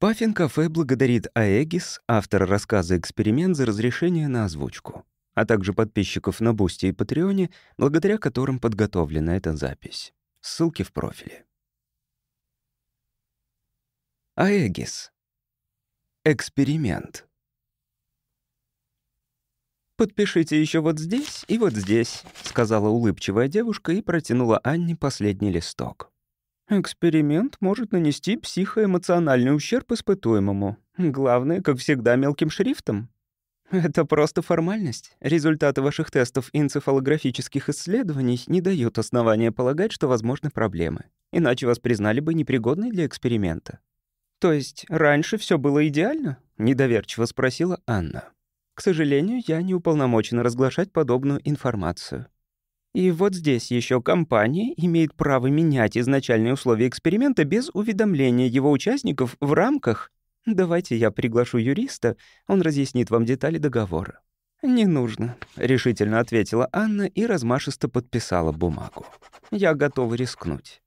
Puffin Cafe благодарит Аэгис, автора рассказа «Эксперимент» за разрешение на озвучку, а также подписчиков на Бусти и Патреоне, благодаря которым подготовлена эта запись. Ссылки в профиле. Аэгис. Эксперимент. «Подпишите еще вот здесь и вот здесь», — сказала улыбчивая девушка и протянула Анне последний листок. «Эксперимент может нанести психоэмоциональный ущерб испытуемому. Главное, как всегда, мелким шрифтом. Это просто формальность. Результаты ваших тестов и энцефалографических исследований не дают основания полагать, что возможны проблемы. Иначе вас признали бы непригодной для эксперимента». «То есть раньше все было идеально?» — недоверчиво спросила Анна. К сожалению, я не уполномочена разглашать подобную информацию. И вот здесь еще компания имеет право менять изначальные условия эксперимента без уведомления его участников в рамках... Давайте я приглашу юриста, он разъяснит вам детали договора. «Не нужно», — решительно ответила Анна и размашисто подписала бумагу. «Я готова рискнуть».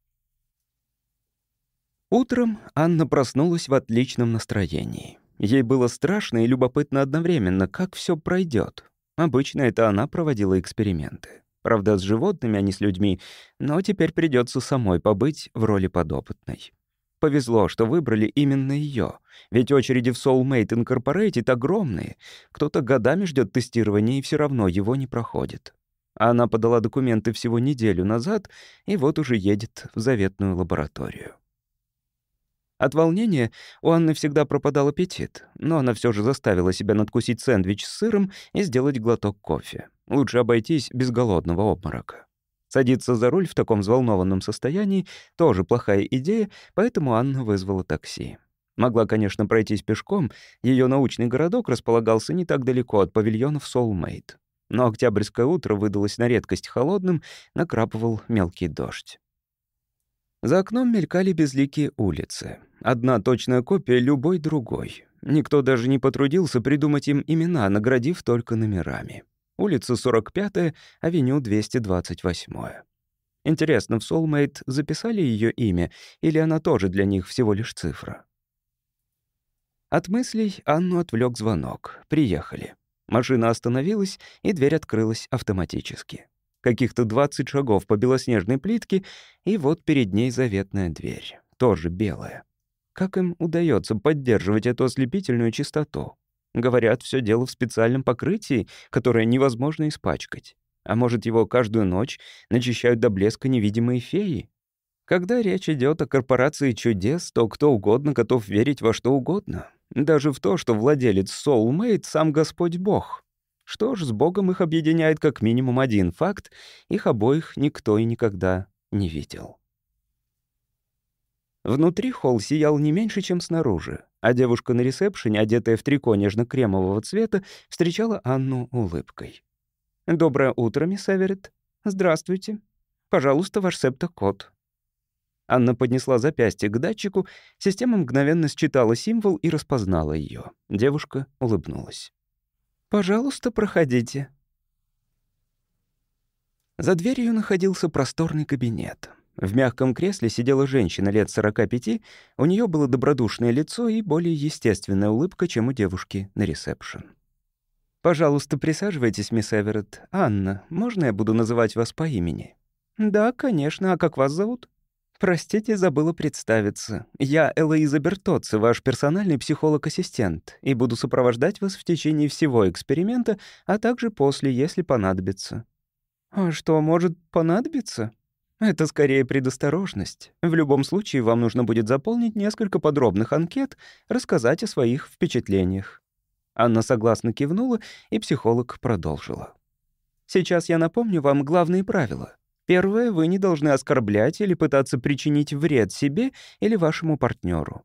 Утром Анна проснулась в отличном настроении. Ей было страшно и любопытно одновременно, как все пройдет. Обычно это она проводила эксперименты. Правда, с животными, а не с людьми, но теперь придется самой побыть в роли подопытной. Повезло, что выбрали именно ее, ведь очереди в Soulmate Incorporated огромные. Кто-то годами ждет тестирования и все равно его не проходит. она подала документы всего неделю назад и вот уже едет в заветную лабораторию. От волнения у Анны всегда пропадал аппетит, но она все же заставила себя надкусить сэндвич с сыром и сделать глоток кофе. Лучше обойтись без голодного обморока. Садиться за руль в таком взволнованном состоянии — тоже плохая идея, поэтому Анна вызвала такси. Могла, конечно, пройтись пешком, ее научный городок располагался не так далеко от павильонов Soulmate. Но октябрьское утро выдалось на редкость холодным, накрапывал мелкий дождь. За окном мелькали безликие улицы. Одна точная копия любой другой. Никто даже не потрудился придумать им имена, наградив только номерами. Улица 45-я, авеню 228-я. Интересно, в Soulmate записали ее имя, или она тоже для них всего лишь цифра? От мыслей Анну отвлек звонок. Приехали. Машина остановилась, и дверь открылась автоматически. Каких-то 20 шагов по белоснежной плитке, и вот перед ней заветная дверь, тоже белая. Как им удается поддерживать эту ослепительную чистоту? Говорят, все дело в специальном покрытии, которое невозможно испачкать. А может, его каждую ночь начищают до блеска невидимые феи? Когда речь идет о корпорации чудес, то кто угодно готов верить во что угодно. Даже в то, что владелец Soulmate — сам Господь Бог. Что ж, с Богом их объединяет как минимум один факт — их обоих никто и никогда не видел. Внутри холл сиял не меньше, чем снаружи, а девушка на ресепшене, одетая в трико нежно-кремового цвета, встречала Анну улыбкой. «Доброе утро, мисс Эверетт. Здравствуйте. Пожалуйста, ваш септокод». Анна поднесла запястье к датчику, система мгновенно считала символ и распознала ее. Девушка улыбнулась. «Пожалуйста, проходите». За дверью находился просторный кабинет. В мягком кресле сидела женщина лет 45, у нее было добродушное лицо и более естественная улыбка, чем у девушки на ресепшн. «Пожалуйста, присаживайтесь, мисс Эверетт. Анна, можно я буду называть вас по имени?» «Да, конечно. А как вас зовут?» «Простите, забыла представиться. Я Элоиза Бертоци, ваш персональный психолог-ассистент, и буду сопровождать вас в течение всего эксперимента, а также после, если понадобится». «А что может понадобиться?» Это скорее предосторожность. В любом случае, вам нужно будет заполнить несколько подробных анкет, рассказать о своих впечатлениях. Анна согласно кивнула, и психолог продолжила. Сейчас я напомню вам главные правила. Первое, вы не должны оскорблять или пытаться причинить вред себе или вашему партнеру.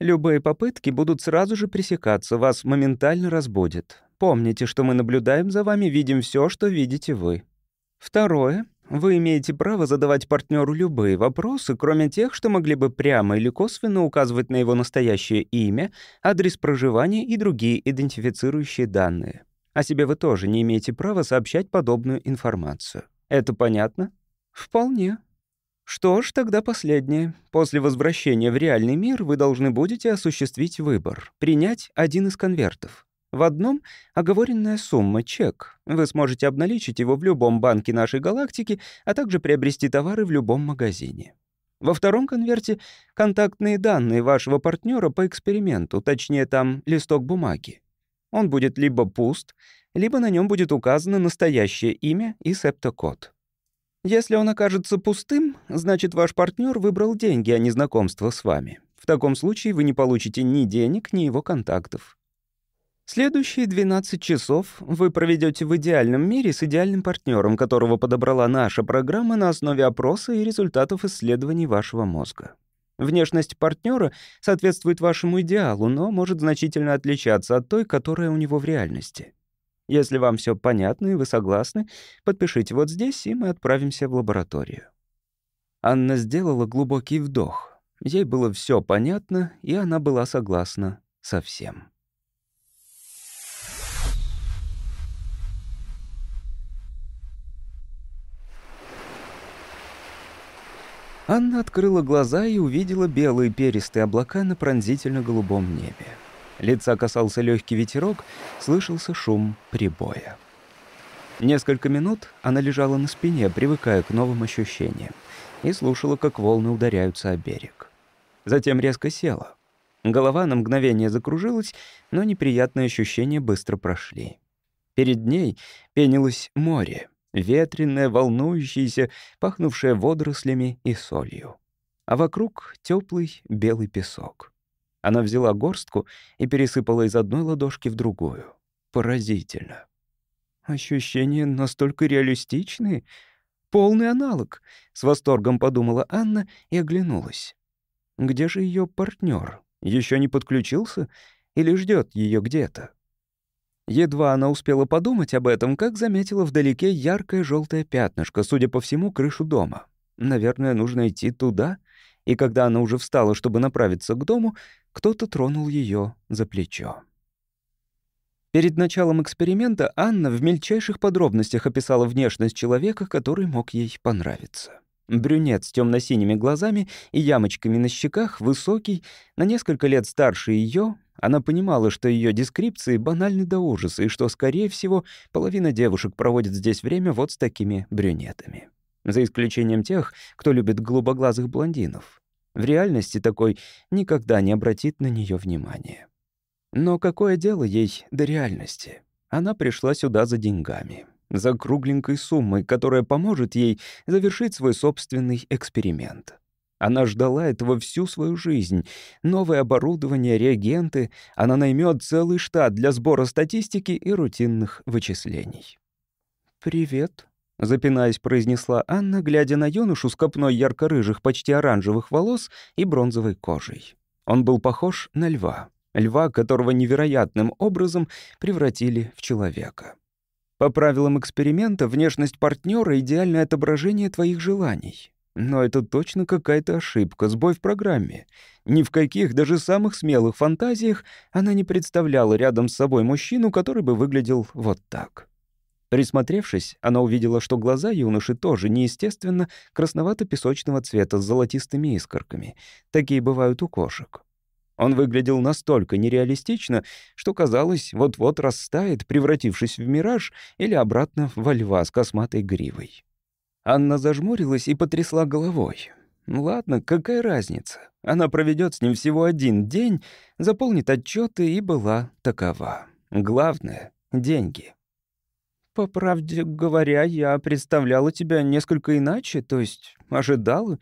Любые попытки будут сразу же пресекаться, вас моментально разбудят. Помните, что мы наблюдаем за вами, видим все, что видите вы. Второе, вы имеете право задавать партнеру любые вопросы, кроме тех, что могли бы прямо или косвенно указывать на его настоящее имя, адрес проживания и другие идентифицирующие данные. О себе вы тоже не имеете права сообщать подобную информацию. Это понятно? Вполне. Что ж, тогда последнее. После возвращения в реальный мир вы должны будете осуществить выбор, принять один из конвертов. В одном — оговоренная сумма, чек. Вы сможете обналичить его в любом банке нашей галактики, а также приобрести товары в любом магазине. Во втором конверте — контактные данные вашего партнера по эксперименту, точнее, там листок бумаги. Он будет либо пуст, либо на нем будет указано настоящее имя и септокод. Если он окажется пустым, значит, ваш партнер выбрал деньги, а не знакомство с вами. В таком случае вы не получите ни денег, ни его контактов. Следующие 12 часов вы проведете в идеальном мире с идеальным партнером, которого подобрала наша программа на основе опроса и результатов исследований вашего мозга. Внешность партнера соответствует вашему идеалу, но может значительно отличаться от той, которая у него в реальности. Если вам все понятно и вы согласны, подпишите вот здесь, и мы отправимся в лабораторию». Анна сделала глубокий вдох. Ей было все понятно, и она была согласна со всем. Анна открыла глаза и увидела белые перистые облака на пронзительно-голубом небе. Лица касался легкий ветерок, слышался шум прибоя. Несколько минут она лежала на спине, привыкая к новым ощущениям, и слушала, как волны ударяются о берег. Затем резко села. Голова на мгновение закружилась, но неприятные ощущения быстро прошли. Перед ней пенилось море, ветреное, волнующееся, пахнувшее водорослями и солью. А вокруг теплый белый песок. Она взяла горстку и пересыпала из одной ладошки в другую. Поразительно. Ощущения настолько реалистичные. Полный аналог, с восторгом подумала Анна и оглянулась. Где же ее партнер? Еще не подключился или ждет ее где-то? Едва она успела подумать об этом, как заметила вдалеке яркое желтое пятнышко, судя по всему, крышу дома. Наверное, нужно идти туда. И когда она уже встала, чтобы направиться к дому, кто-то тронул ее за плечо. Перед началом эксперимента Анна в мельчайших подробностях описала внешность человека, который мог ей понравиться. Брюнет с темно-синими глазами и ямочками на щеках, высокий, на несколько лет старше ее, она понимала, что ее дескрипции банальны до ужаса и что, скорее всего, половина девушек проводит здесь время вот с такими брюнетами. За исключением тех, кто любит голубоглазых блондинов. В реальности такой никогда не обратит на нее внимания. Но какое дело ей до реальности? Она пришла сюда за деньгами, за кругленькой суммой, которая поможет ей завершить свой собственный эксперимент. Она ждала этого всю свою жизнь. Новое оборудование, реагенты. Она наймет целый штат для сбора статистики и рутинных вычислений. «Привет», — запинаясь, произнесла Анна, глядя на юношу с копной ярко-рыжих, почти оранжевых волос и бронзовой кожей. Он был похож на льва. Льва, которого невероятным образом превратили в человека. По правилам эксперимента, внешность партнера — идеальное отображение твоих желаний. Но это точно какая-то ошибка, сбой в программе. Ни в каких, даже самых смелых фантазиях она не представляла рядом с собой мужчину, который бы выглядел вот так. Присмотревшись, она увидела, что глаза юноши тоже неестественно красновато-песочного цвета с золотистыми искорками. Такие бывают у кошек. Он выглядел настолько нереалистично, что казалось, вот-вот растает, превратившись в мираж или обратно во льва с косматой гривой. Анна зажмурилась и потрясла головой. Ладно, какая разница? Она проведет с ним всего один день, заполнит отчеты и была такова. Главное — деньги. «По правде говоря, я представляла тебя несколько иначе, то есть ожидала.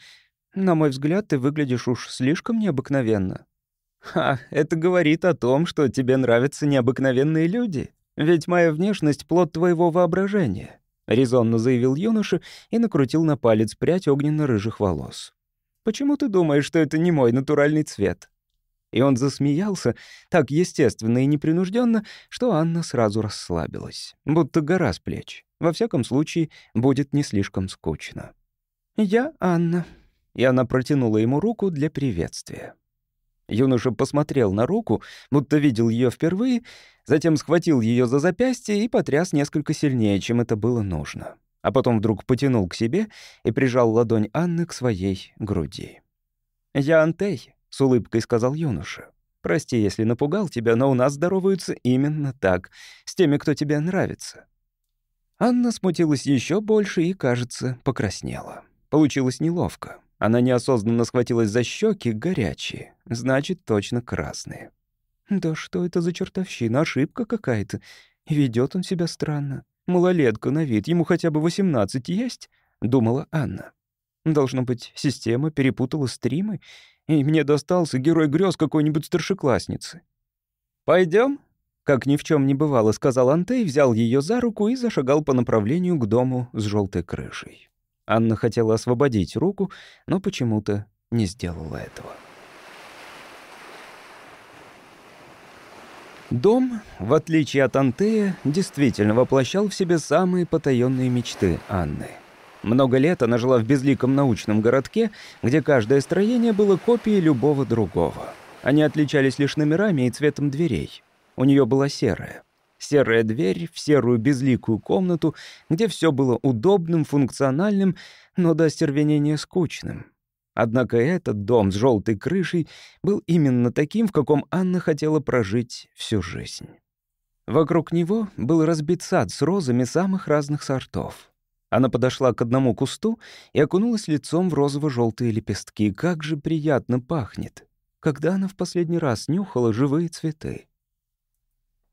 На мой взгляд, ты выглядишь уж слишком необыкновенно». «Ха, это говорит о том, что тебе нравятся необыкновенные люди. Ведь моя внешность — плод твоего воображения», — резонно заявил юноша и накрутил на палец прядь огненно-рыжих волос. «Почему ты думаешь, что это не мой натуральный цвет?» И он засмеялся так естественно и непринужденно, что Анна сразу расслабилась, будто гора с плеч. Во всяком случае, будет не слишком скучно. «Я Анна». И она протянула ему руку для приветствия. Юноша посмотрел на руку, будто видел ее впервые, затем схватил ее за запястье и потряс несколько сильнее, чем это было нужно. а потом вдруг потянул к себе и прижал ладонь Анны к своей груди. «Я Антей», — с улыбкой сказал юноша. «Прости, если напугал тебя, но у нас здороваются именно так, с теми, кто тебе нравится». Анна смутилась еще больше и, кажется, покраснела. Получилось неловко. Она неосознанно схватилась за щеки, горячие, значит, точно красные. «Да что это за чертовщина, ошибка какая-то. Ведет он себя странно. Малолетка на вид, ему хотя бы 18 есть?» — думала Анна. «Должно быть, система перепутала стримы, и мне достался герой грез какой-нибудь старшеклассницы». Пойдем? как ни в чем не бывало, сказал Антей, взял ее за руку и зашагал по направлению к дому с желтой крышей. Анна хотела освободить руку, но почему-то не сделала этого. Дом, в отличие от Антея, действительно воплощал в себе самые потаенные мечты Анны. Много лет она жила в безликом научном городке, где каждое строение было копией любого другого. Они отличались лишь номерами и цветом дверей. У нее была серая. Серая дверь в серую безликую комнату, где все было удобным, функциональным, но до остервенения скучным. Однако этот дом с желтой крышей был именно таким, в каком Анна хотела прожить всю жизнь. Вокруг него был разбит сад с розами самых разных сортов. Она подошла к одному кусту и окунулась лицом в розово-желтые лепестки. Как же приятно пахнет! Когда она в последний раз нюхала живые цветы?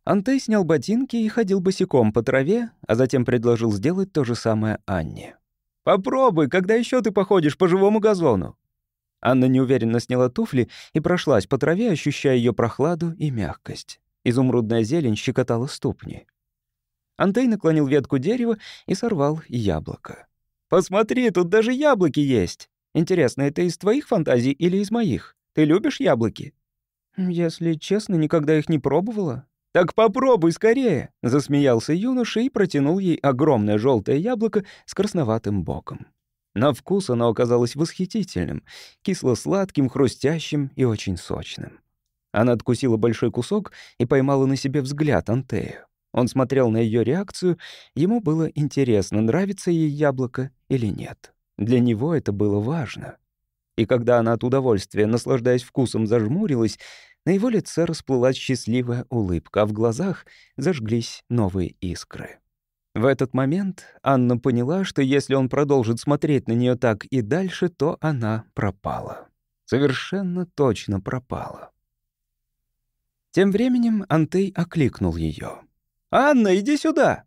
Антей снял ботинки и ходил босиком по траве, а затем предложил сделать то же самое Анне. Попробуй, когда еще ты походишь по живому газону?» Анна неуверенно сняла туфли и прошлась по траве, ощущая ее прохладу и мягкость. Изумрудная зелень щекотала ступни. Антей наклонил ветку дерева и сорвал яблоко. «Посмотри, тут даже яблоки есть! Интересно, это из твоих фантазий или из моих? Ты любишь яблоки?» «Если честно, никогда их не пробовала. «Так попробуй скорее!» — засмеялся юноша и протянул ей огромное желтое яблоко с красноватым боком. На вкус оно оказалось восхитительным, кисло-сладким, хрустящим и очень сочным. Она откусила большой кусок и поймала на себе взгляд Антея. Он смотрел на ее реакцию, ему было интересно, нравится ей яблоко или нет. Для него это было важно. И когда она от удовольствия, наслаждаясь вкусом, зажмурилась, на его лице расплылась счастливая улыбка, а в глазах зажглись новые искры. В этот момент Анна поняла, что если он продолжит смотреть на нее так и дальше, то она пропала. Совершенно точно пропала. Тем временем Антей окликнул ее. «Анна, иди сюда!»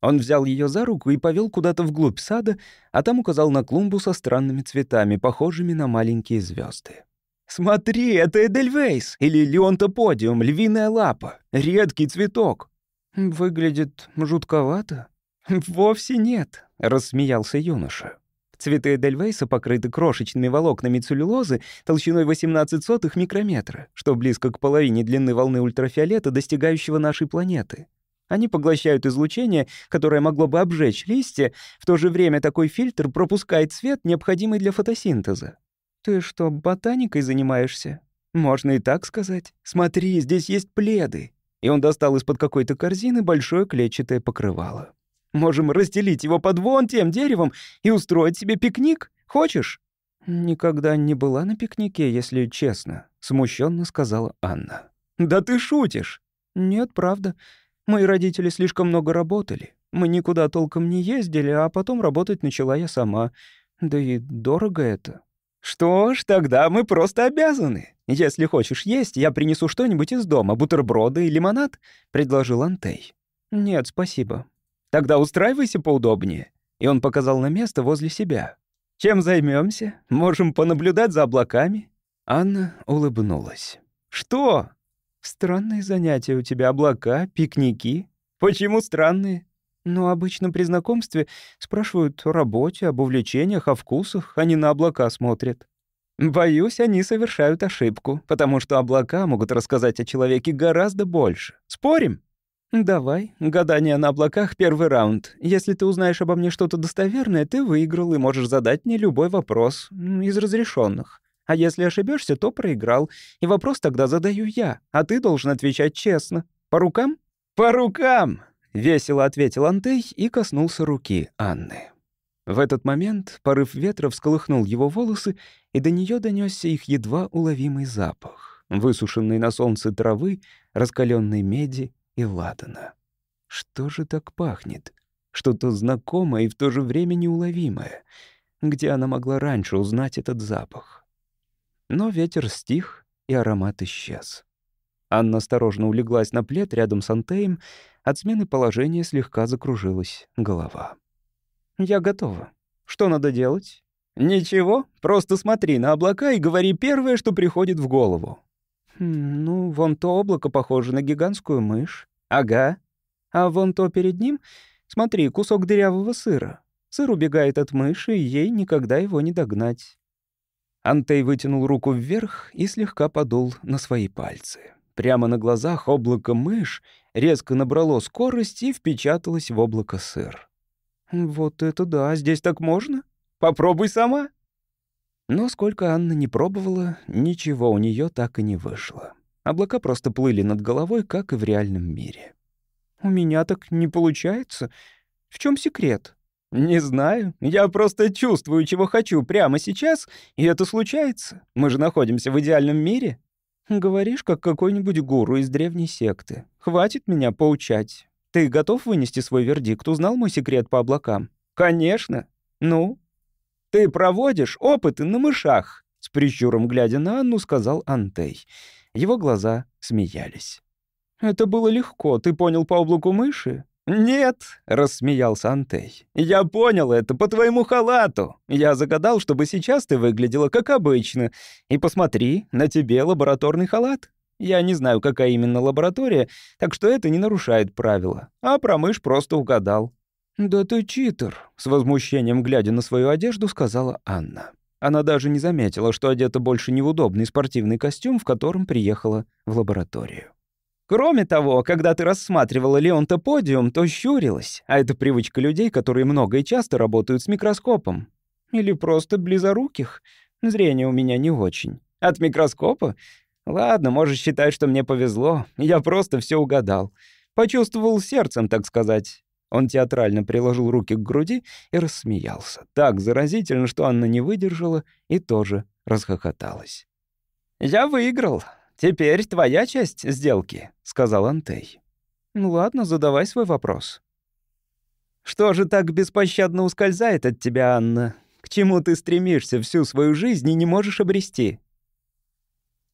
Он взял ее за руку и повел куда-то вглубь сада, а там указал на клумбу со странными цветами, похожими на маленькие звезды. «Смотри, это Эдельвейс или Леонтоподиум, львиная лапа, редкий цветок». «Выглядит жутковато». «Вовсе нет», — рассмеялся юноша. Цветы Эдельвейса покрыты крошечными волокнами целлюлозы толщиной 18 сотых микрометра, что близко к половине длины волны ультрафиолета, достигающего нашей планеты. Они поглощают излучение, которое могло бы обжечь листья, в то же время такой фильтр пропускает свет, необходимый для фотосинтеза. «Ты что, ботаникой занимаешься?» «Можно и так сказать. Смотри, здесь есть пледы». И он достал из-под какой-то корзины большое клетчатое покрывало. «Можем разделить его под вон тем деревом и устроить себе пикник. Хочешь?» «Никогда не была на пикнике, если честно», — смущенно сказала Анна. «Да ты шутишь!» «Нет, правда. Мои родители слишком много работали. Мы никуда толком не ездили, а потом работать начала я сама. Да и дорого это». «Что ж, тогда мы просто обязаны. Если хочешь есть, я принесу что-нибудь из дома, бутерброды и лимонад», — предложил Антей. «Нет, спасибо». «Тогда устраивайся поудобнее». И он показал на место возле себя. «Чем займемся? Можем понаблюдать за облаками?» Анна улыбнулась. «Что?» «Странные занятия у тебя, облака, пикники. Почему странные?» Но обычно при знакомстве спрашивают о работе, об увлечениях, о вкусах, они на облака смотрят. Боюсь, они совершают ошибку, потому что облака могут рассказать о человеке гораздо больше. Спорим? Давай, гадание на облаках — первый раунд. Если ты узнаешь обо мне что-то достоверное, ты выиграл и можешь задать мне любой вопрос из разрешенных. А если ошибешься, то проиграл. И вопрос тогда задаю я, а ты должен отвечать честно. По рукам? По рукам! — весело ответил Антей и коснулся руки Анны. В этот момент порыв ветра всколыхнул его волосы, и до нее донесся их едва уловимый запах, высушенный на солнце травы, раскаленной меди и ладана. Что же так пахнет? Что-то знакомое и в то же время неуловимое. Где она могла раньше узнать этот запах? Но ветер стих, и аромат исчез. Анна осторожно улеглась на плед рядом с Антеем, от смены положения слегка закружилась голова. «Я готова. Что надо делать?» «Ничего, просто смотри на облака и говори первое, что приходит в голову». «Хм, «Ну, вон то облако похоже на гигантскую мышь». «Ага. А вон то перед ним, смотри, кусок дырявого сыра. Сыр убегает от мыши, и ей никогда его не догнать». Антей вытянул руку вверх и слегка подул на свои пальцы. Прямо на глазах облако мышь резко набрало скорость и впечаталось в облако сыр. «Вот это да, здесь так можно? Попробуй сама!» Но сколько Анна не пробовала, ничего у нее так и не вышло. Облака просто плыли над головой, как и в реальном мире. «У меня так не получается. В чем секрет?» «Не знаю. Я просто чувствую, чего хочу прямо сейчас, и это случается. Мы же находимся в идеальном мире». «Говоришь, как какой-нибудь гуру из древней секты. Хватит меня поучать. Ты готов вынести свой вердикт? Узнал мой секрет по облакам?» «Конечно. Ну?» «Ты проводишь опыты на мышах», — с прищуром глядя на Анну, сказал Антей. Его глаза смеялись. «Это было легко. Ты понял по облаку мыши?» «Нет», — рассмеялся Антей. «Я понял это по твоему халату. Я загадал, чтобы сейчас ты выглядела как обычно. И посмотри, на тебе лабораторный халат. Я не знаю, какая именно лаборатория, так что это не нарушает правила. А про мышь просто угадал». «Да ты читер», — с возмущением глядя на свою одежду, сказала Анна. Она даже не заметила, что одета больше не в удобный спортивный костюм, в котором приехала в лабораторию. Кроме того, когда ты рассматривала Леонтоподиум, то щурилась, а это привычка людей, которые много и часто работают с микроскопом. Или просто близоруких. Зрение у меня не очень. От микроскопа? Ладно, можешь считать, что мне повезло. Я просто все угадал. Почувствовал сердцем, так сказать. Он театрально приложил руки к груди и рассмеялся. Так заразительно, что Анна не выдержала и тоже расхохоталась. «Я выиграл. «Теперь твоя часть сделки», — сказал Антей. «Ну ладно, задавай свой вопрос». «Что же так беспощадно ускользает от тебя, Анна? К чему ты стремишься всю свою жизнь и не можешь обрести?»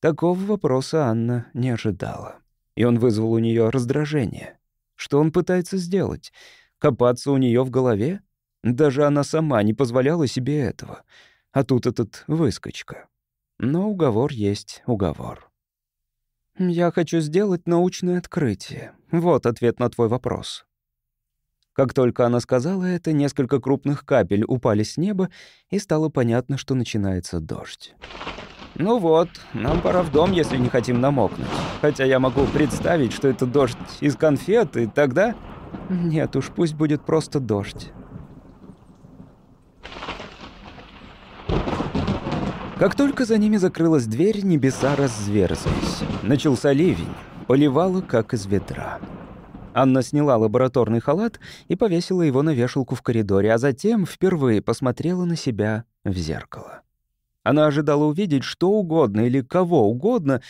Такого вопроса Анна не ожидала. И он вызвал у нее раздражение. Что он пытается сделать? Копаться у нее в голове? Даже она сама не позволяла себе этого. А тут этот выскочка. Но уговор есть уговор. «Я хочу сделать научное открытие. Вот ответ на твой вопрос». Как только она сказала это, несколько крупных капель упали с неба, и стало понятно, что начинается дождь. «Ну вот, нам пора в дом, если не хотим намокнуть. Хотя я могу представить, что это дождь из конфет, и тогда...» «Нет уж, пусть будет просто дождь. Как только за ними закрылась дверь, небеса разверзлись. Начался ливень, поливало, как из ведра. Анна сняла лабораторный халат и повесила его на вешалку в коридоре, а затем впервые посмотрела на себя в зеркало. Она ожидала увидеть что угодно или кого угодно,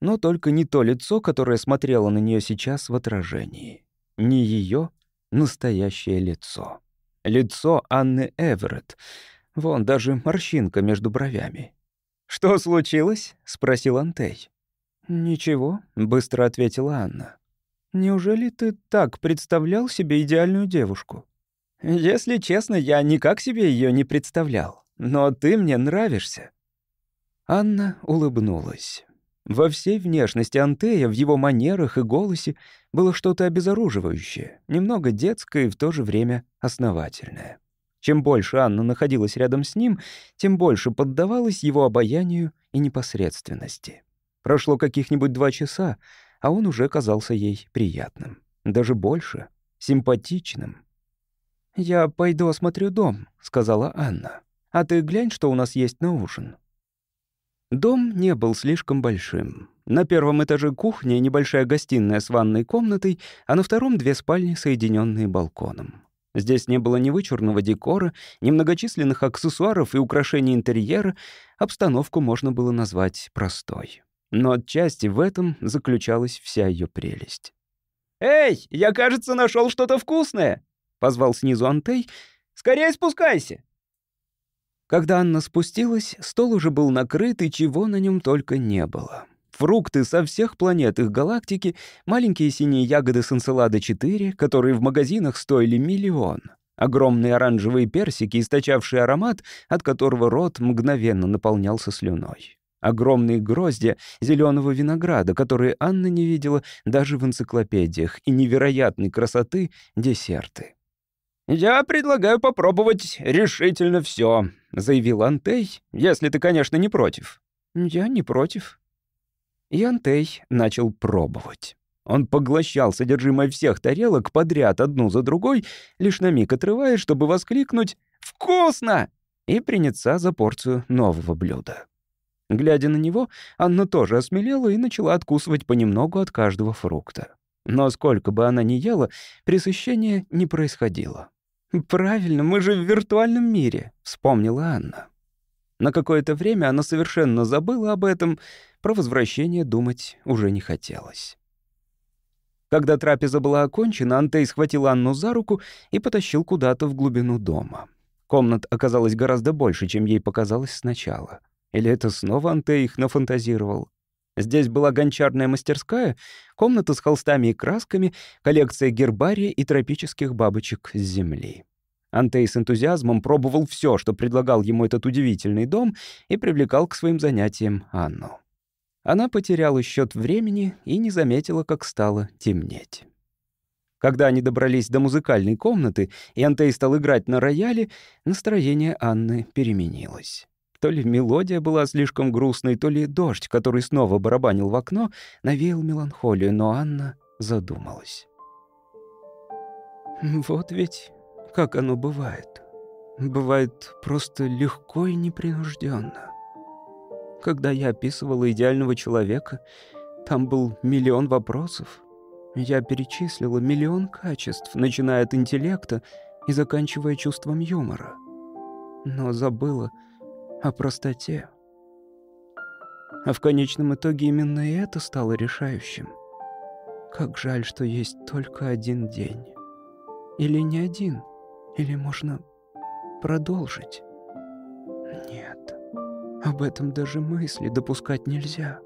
но только не то лицо, которое смотрело на нее сейчас в отражении. Не ее настоящее лицо. Лицо Анны Эверетт, Вон даже морщинка между бровями. «Что случилось?» — спросил Антей. «Ничего», — быстро ответила Анна. «Неужели ты так представлял себе идеальную девушку?» «Если честно, я никак себе ее не представлял. Но ты мне нравишься». Анна улыбнулась. Во всей внешности Антея, в его манерах и голосе было что-то обезоруживающее, немного детское и в то же время основательное. Чем больше Анна находилась рядом с ним, тем больше поддавалась его обаянию и непосредственности. Прошло каких-нибудь два часа, а он уже казался ей приятным. Даже больше — симпатичным. «Я пойду осмотрю дом», — сказала Анна. «А ты глянь, что у нас есть на ужин». Дом не был слишком большим. На первом этаже кухня и небольшая гостиная с ванной комнатой, а на втором — две спальни, соединенные балконом. Здесь не было ни вычурного декора, ни многочисленных аксессуаров и украшений интерьера, обстановку можно было назвать простой. Но отчасти в этом заключалась вся ее прелесть. «Эй, я, кажется, нашел что-то вкусное!» — позвал снизу Антей. «Скорее спускайся!» Когда Анна спустилась, стол уже был накрыт, и чего на нем только не было. Фрукты со всех планет их галактики, маленькие синие ягоды с энцелада 4, которые в магазинах стоили миллион, огромные оранжевые персики, источавшие аромат, от которого рот мгновенно наполнялся слюной. Огромные гроздья зеленого винограда, которые Анна не видела даже в энциклопедиях, и невероятной красоты десерты. «Я предлагаю попробовать решительно все, заявил Антей, «если ты, конечно, не против». «Я не против», и Антей начал пробовать. Он поглощал содержимое всех тарелок подряд одну за другой, лишь на миг отрываясь, чтобы воскликнуть «Вкусно!» и приняться за порцию нового блюда. Глядя на него, Анна тоже осмелела и начала откусывать понемногу от каждого фрукта. Но сколько бы она ни ела, пресыщения не происходило. «Правильно, мы же в виртуальном мире», — вспомнила Анна. На какое-то время она совершенно забыла об этом, про возвращение думать уже не хотелось. Когда трапеза была окончена, Антей схватил Анну за руку и потащил куда-то в глубину дома. Комнат оказалось гораздо больше, чем ей показалось сначала. Или это снова Антей их нафантазировал? Здесь была гончарная мастерская, комната с холстами и красками, коллекция гербария и тропических бабочек с земли. Антей с энтузиазмом пробовал все, что предлагал ему этот удивительный дом, и привлекал к своим занятиям Анну. Она потеряла счет времени и не заметила, как стало темнеть. Когда они добрались до музыкальной комнаты, и Антей стал играть на рояле, настроение Анны переменилось. То ли мелодия была слишком грустной, то ли дождь, который снова барабанил в окно, навеял меланхолию, но Анна задумалась. Вот ведь как оно бывает. Бывает просто легко и непринужденно. Когда я описывала идеального человека, там был миллион вопросов. Я перечислила миллион качеств, начиная от интеллекта и заканчивая чувством юмора. Но забыла о простоте. А в конечном итоге именно это стало решающим. Как жаль, что есть только один день. Или не один, или можно продолжить. Об этом даже мысли допускать нельзя.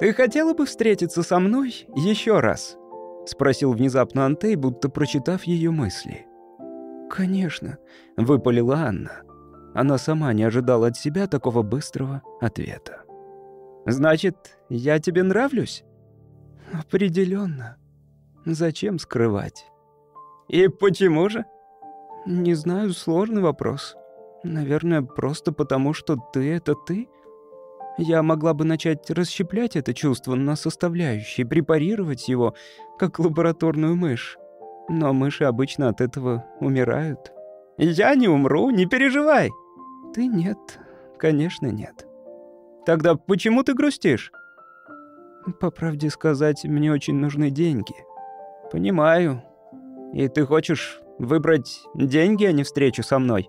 «Ты хотела бы встретиться со мной еще раз?» — спросил внезапно Антей, будто прочитав ее мысли. «Конечно», — выпалила Анна. Она сама не ожидала от себя такого быстрого ответа. «Значит, я тебе нравлюсь?» Определенно. Зачем скрывать?» «И почему же?» «Не знаю, сложный вопрос. Наверное, просто потому, что ты — это ты. Я могла бы начать расщеплять это чувство на составляющие, препарировать его, как лабораторную мышь. Но мыши обычно от этого умирают. Я не умру, не переживай. Ты нет, конечно, нет. Тогда почему ты грустишь? По правде сказать, мне очень нужны деньги. Понимаю. И ты хочешь выбрать деньги, а не встречу со мной?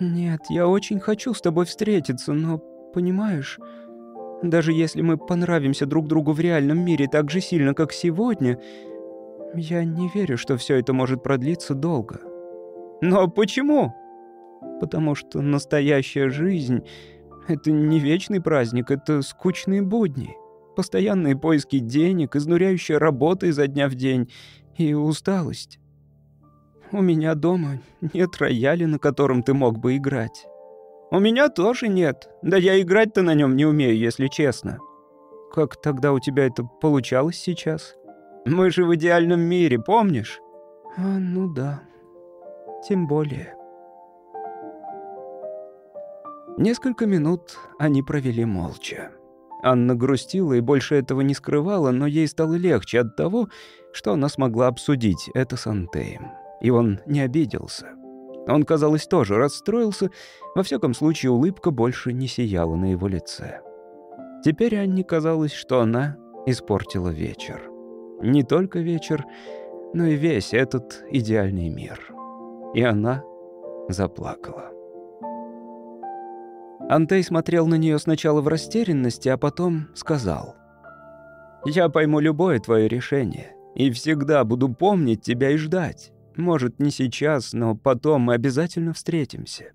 «Нет, я очень хочу с тобой встретиться, но, понимаешь, даже если мы понравимся друг другу в реальном мире так же сильно, как сегодня, я не верю, что все это может продлиться долго». «Но почему?» «Потому что настоящая жизнь — это не вечный праздник, это скучные будни, постоянные поиски денег, изнуряющая работа изо дня в день и усталость». У меня дома нет рояля, на котором ты мог бы играть. У меня тоже нет. Да я играть-то на нем не умею, если честно. Как тогда у тебя это получалось сейчас? Мы же в идеальном мире, помнишь? А, ну да. Тем более. Несколько минут они провели молча. Анна грустила и больше этого не скрывала, но ей стало легче от того, что она смогла обсудить это с Антеем и он не обиделся. Он, казалось, тоже расстроился, во всяком случае улыбка больше не сияла на его лице. Теперь Анне казалось, что она испортила вечер. Не только вечер, но и весь этот идеальный мир. И она заплакала. Антей смотрел на нее сначала в растерянности, а потом сказал. «Я пойму любое твое решение и всегда буду помнить тебя и ждать. Может, не сейчас, но потом мы обязательно встретимся».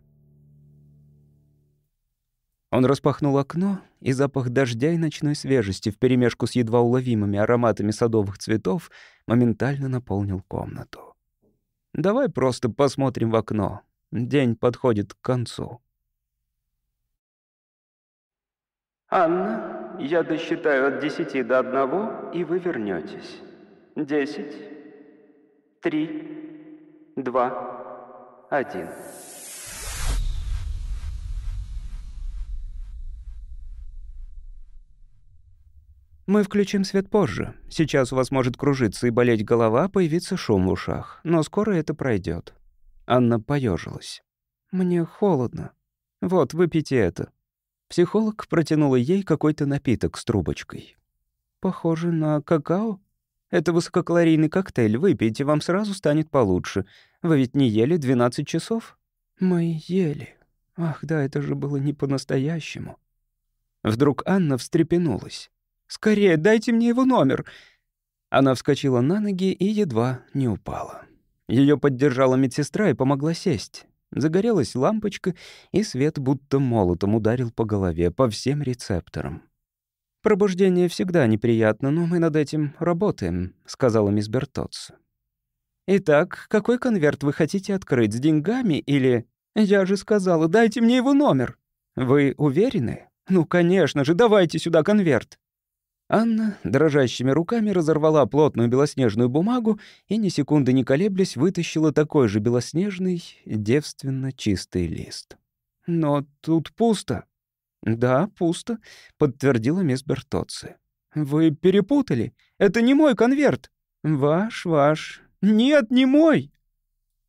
Он распахнул окно, и запах дождя и ночной свежести вперемешку с едва уловимыми ароматами садовых цветов моментально наполнил комнату. «Давай просто посмотрим в окно. День подходит к концу». «Анна, я досчитаю от десяти до одного, и вы вернетесь. Десять, три, два, один». «Мы включим свет позже. Сейчас у вас может кружиться и болеть голова, появиться шум в ушах. Но скоро это пройдет. Анна поежилась. «Мне холодно. Вот, выпейте это». Психолог протянула ей какой-то напиток с трубочкой. «Похоже на какао. Это высококалорийный коктейль. Выпейте, вам сразу станет получше. Вы ведь не ели 12 часов?» «Мы ели. Ах да, это же было не по-настоящему». Вдруг Анна встрепенулась. Скорее, дайте мне его номер!» Она вскочила на ноги и едва не упала. Ее поддержала медсестра и помогла сесть. Загорелась лампочка, и свет будто молотом ударил по голове, по всем рецепторам. «Пробуждение всегда неприятно, но мы над этим работаем», — сказала мисс Бертотс. «Итак, какой конверт вы хотите открыть, с деньгами или...» «Я же сказала, дайте мне его номер». «Вы уверены?» «Ну, конечно же, давайте сюда конверт». Анна дрожащими руками разорвала плотную белоснежную бумагу и, ни секунды не колеблясь, вытащила такой же белоснежный, девственно чистый лист. «Но тут пусто». «Да, пусто», — подтвердила мисс Бертоци. «Вы перепутали. Это не мой конверт». «Ваш, ваш». «Нет, не мой».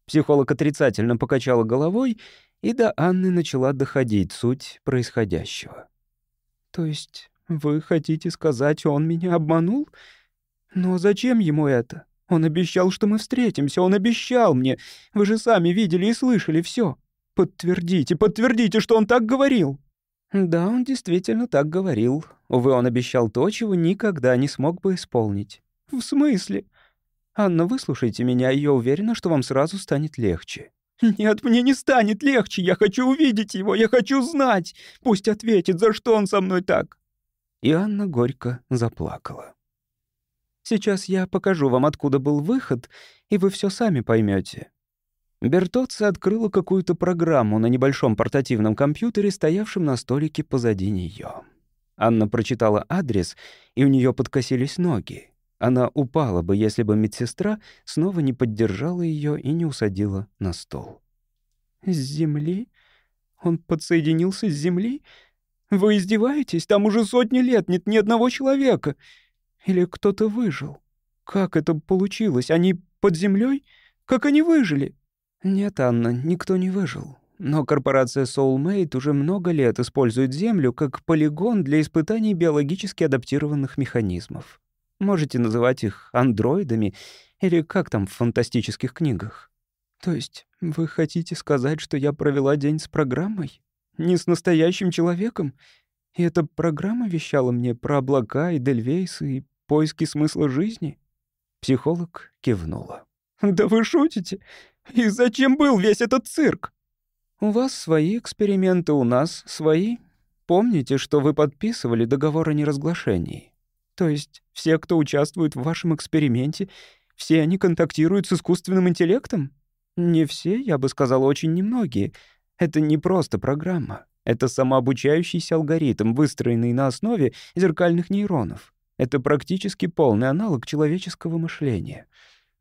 Психолог отрицательно покачала головой, и до Анны начала доходить суть происходящего. «То есть «Вы хотите сказать, он меня обманул? Но зачем ему это? Он обещал, что мы встретимся, он обещал мне. Вы же сами видели и слышали все. Подтвердите, подтвердите, что он так говорил». Да, он действительно так говорил. Увы, он обещал то, чего никогда не смог бы исполнить. В смысле? Анна, выслушайте меня, и я уверена, что вам сразу станет легче. «Нет, мне не станет легче. Я хочу увидеть его, я хочу знать. Пусть ответит, за что он со мной так. И Анна горько заплакала. «Сейчас я покажу вам, откуда был выход, и вы все сами поймете. Бертоци открыла какую-то программу на небольшом портативном компьютере, стоявшем на столике позади нее. Анна прочитала адрес, и у нее подкосились ноги. Она упала бы, если бы медсестра снова не поддержала ее и не усадила на стол. «С земли? Он подсоединился с земли?» Вы издеваетесь? Там уже сотни лет нет ни одного человека. Или кто-то выжил? Как это получилось? Они под землей? Как они выжили? Нет, Анна, никто не выжил. Но корпорация Soulmate уже много лет использует Землю как полигон для испытаний биологически адаптированных механизмов. Можете называть их андроидами или как там в фантастических книгах. То есть вы хотите сказать, что я провела день с программой? Не с настоящим человеком? И эта программа вещала мне про облака и дельвейсы и поиски смысла жизни?» Психолог кивнула. «Да вы шутите? И зачем был весь этот цирк?» «У вас свои эксперименты, у нас свои. Помните, что вы подписывали договор о неразглашении? То есть все, кто участвует в вашем эксперименте, все они контактируют с искусственным интеллектом? Не все, я бы сказала, очень немногие — это не просто программа. Это самообучающийся алгоритм, выстроенный на основе зеркальных нейронов. Это практически полный аналог человеческого мышления.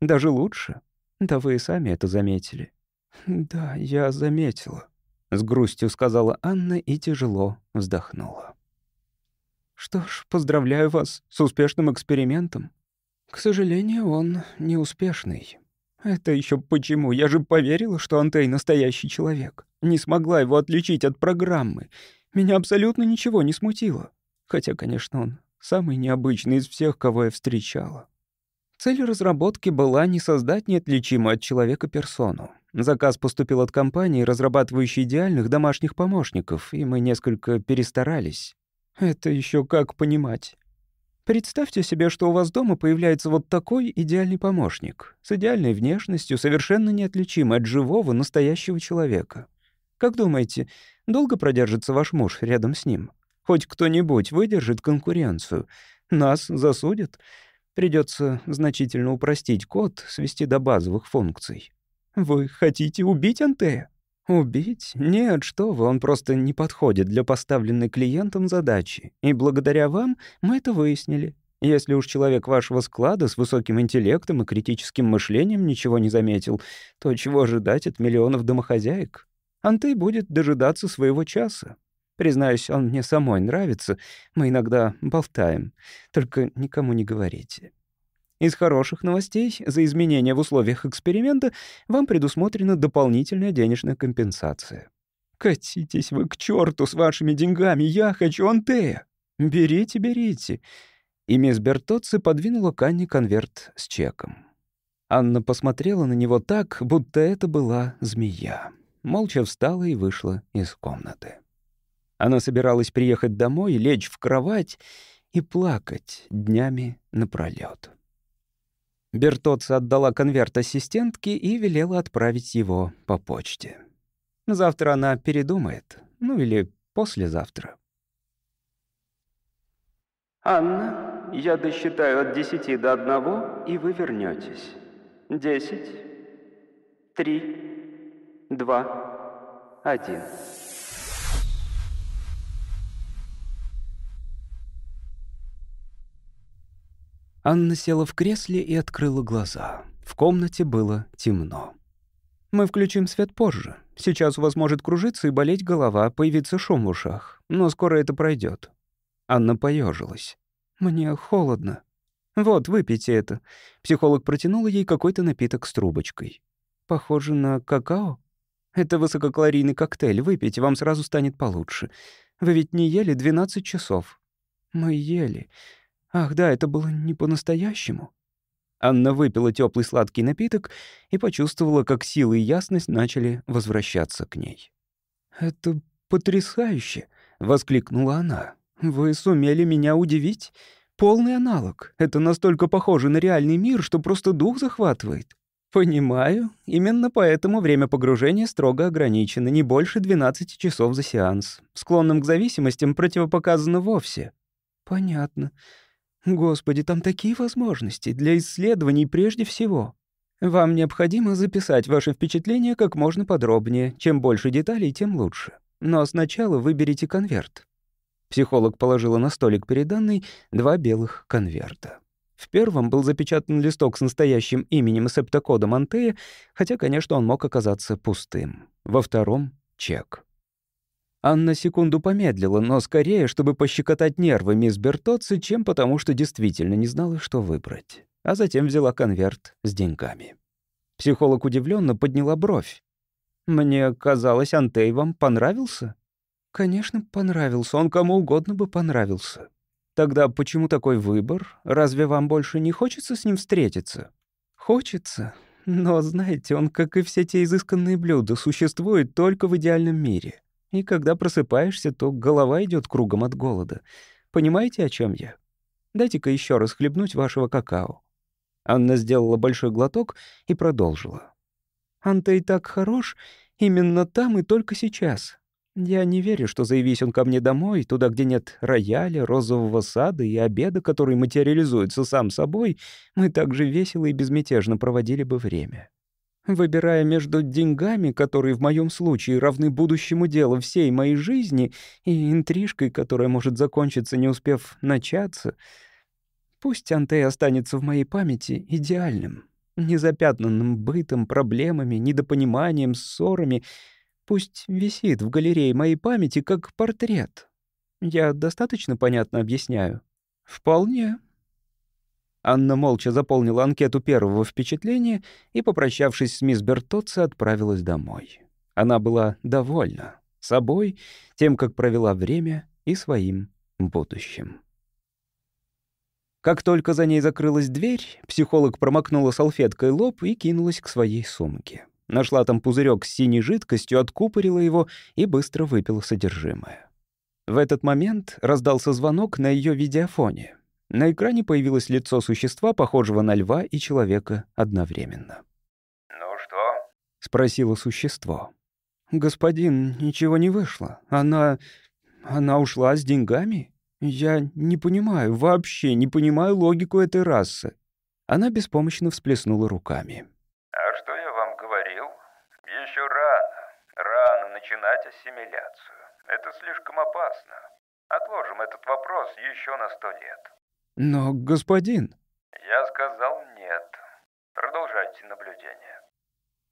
Даже лучше. Да вы и сами это заметили. «Да, я заметила», — с грустью сказала Анна и тяжело вздохнула. «Что ж, поздравляю вас с успешным экспериментом. К сожалению, он неуспешный. Это еще почему? Я же поверила, что Антей настоящий человек. Не смогла его отличить от программы. Меня абсолютно ничего не смутило. Хотя, конечно, он самый необычный из всех, кого я встречала. Цель разработки была не создать неотличимую от человека персону. Заказ поступил от компании, разрабатывающей идеальных домашних помощников, и мы несколько перестарались. Это еще как понимать. Представьте себе, что у вас дома появляется вот такой идеальный помощник, с идеальной внешностью, совершенно неотличимый от живого, настоящего человека. Как думаете, долго продержится ваш муж рядом с ним? Хоть кто-нибудь выдержит конкуренцию? Нас засудят? Придется значительно упростить код, свести до базовых функций. Вы хотите убить Антея? Убить? Нет, что вы, он просто не подходит для поставленной клиентом задачи. И благодаря вам мы это выяснили. Если уж человек вашего склада с высоким интеллектом и критическим мышлением ничего не заметил, то чего ожидать от миллионов домохозяек? Антей будет дожидаться своего часа. Признаюсь, он мне самой нравится. Мы иногда болтаем. Только никому не говорите. Из хороших новостей за изменения в условиях эксперимента вам предусмотрена дополнительная денежная компенсация. Катитесь вы к черту с вашими деньгами, я хочу Антея. Берите, берите. И мисс Бертоци подвинула к Анне конверт с чеком. Анна посмотрела на него так, будто это была змея. Молча встала и вышла из комнаты. Она собиралась приехать домой, лечь в кровать и плакать днями напролёт. Бертоца отдала конверт ассистентке и велела отправить его по почте. Завтра она передумает, ну или послезавтра. «Анна, я досчитаю от десяти до одного, и вы вернетесь. Десять, три, два, один». Анна села в кресле и открыла глаза. В комнате было темно. «Мы включим свет позже. Сейчас у вас может кружиться и болеть голова, появиться шум в ушах. Но скоро это пройдет. Анна поежилась. «Мне холодно». «Вот, выпейте это». Психолог протянула ей какой-то напиток с трубочкой. «Похоже на какао?» «Это высококалорийный коктейль. Выпейте, вам сразу станет получше. Вы ведь не ели 12 часов». «Мы ели. Ах, да, это было не по-настоящему. Анна выпила теплый сладкий напиток и почувствовала, как силы и ясность начали возвращаться к ней. «Это потрясающе!» — воскликнула она. «Вы сумели меня удивить? Полный аналог. Это настолько похоже на реальный мир, что просто дух захватывает. Понимаю. Именно поэтому время погружения строго ограничено, не больше 12 часов за сеанс. Склонным к зависимостям противопоказано вовсе. Понятно. Господи, там такие возможности для исследований прежде всего. Вам необходимо записать ваши впечатления как можно подробнее. Чем больше деталей, тем лучше. Но сначала выберите конверт. Психолог положила на столик перед Анной два белых конверта. В первом был запечатан листок с настоящим именем и септокодом Антея, хотя, конечно, он мог оказаться пустым. Во втором — чек. Анна секунду помедлила, но скорее, чтобы пощекотать нервы мисс Бертоци, чем потому, что действительно не знала, что выбрать. А затем взяла конверт с деньгами. Психолог удивленно подняла бровь. «Мне казалось, Антей вам понравился?» «Конечно, понравился. Он кому угодно бы понравился. Тогда почему такой выбор? Разве вам больше не хочется с ним встретиться?» «Хочется. Но, знаете, он, как и все те изысканные блюда, существует только в идеальном мире. И когда просыпаешься, то голова идет кругом от голода. Понимаете, о чем я? Дайте-ка еще раз хлебнуть вашего какао». Анна сделала большой глоток и продолжила. «Антей так хорош именно там и только сейчас. Я не верю, что заявись он ко мне домой, туда, где нет рояля, розового сада и обеда, который материализуется сам собой, мы так же весело и безмятежно проводили бы время. Выбирая между деньгами, которые в моем случае равны будущему делу всей моей жизни, и интрижкой, которая может закончиться, не успев начаться, пусть Антей останется в моей памяти идеальным, незапятнанным бытом, проблемами, недопониманием, ссорами, пусть висит в галерее моей памяти как портрет. Я достаточно понятно объясняю? Вполне. Анна молча заполнила анкету первого впечатления и, попрощавшись с мисс Бертоци, отправилась домой. Она была довольна собой, тем, как провела время, и своим будущем. Как только за ней закрылась дверь, психолог промокнула салфеткой лоб и кинулась к своей сумке. Нашла там пузырек с синей жидкостью, откупорила его и быстро выпила содержимое. В этот момент раздался звонок на ее видеофоне. На экране появилось лицо существа, похожего на льва и человека одновременно. «Ну что?» — спросило существо. «Господин, ничего не вышло. Она... она ушла с деньгами? Я не понимаю, вообще не понимаю логику этой расы». Она беспомощно всплеснула руками. «А что я вам говорил? Еще рано. Рано начинать ассимиляцию. Это слишком опасно. Отложим этот вопрос еще на сто лет». «Но, господин...» «Я сказал нет. Продолжайте наблюдение».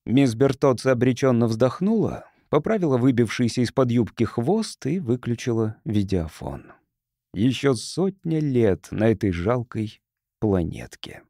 Мисс Бертоци обреченно вздохнула, поправила выбившийся из-под юбки хвост и выключила видеофон. Еще сотня лет на этой жалкой планетке.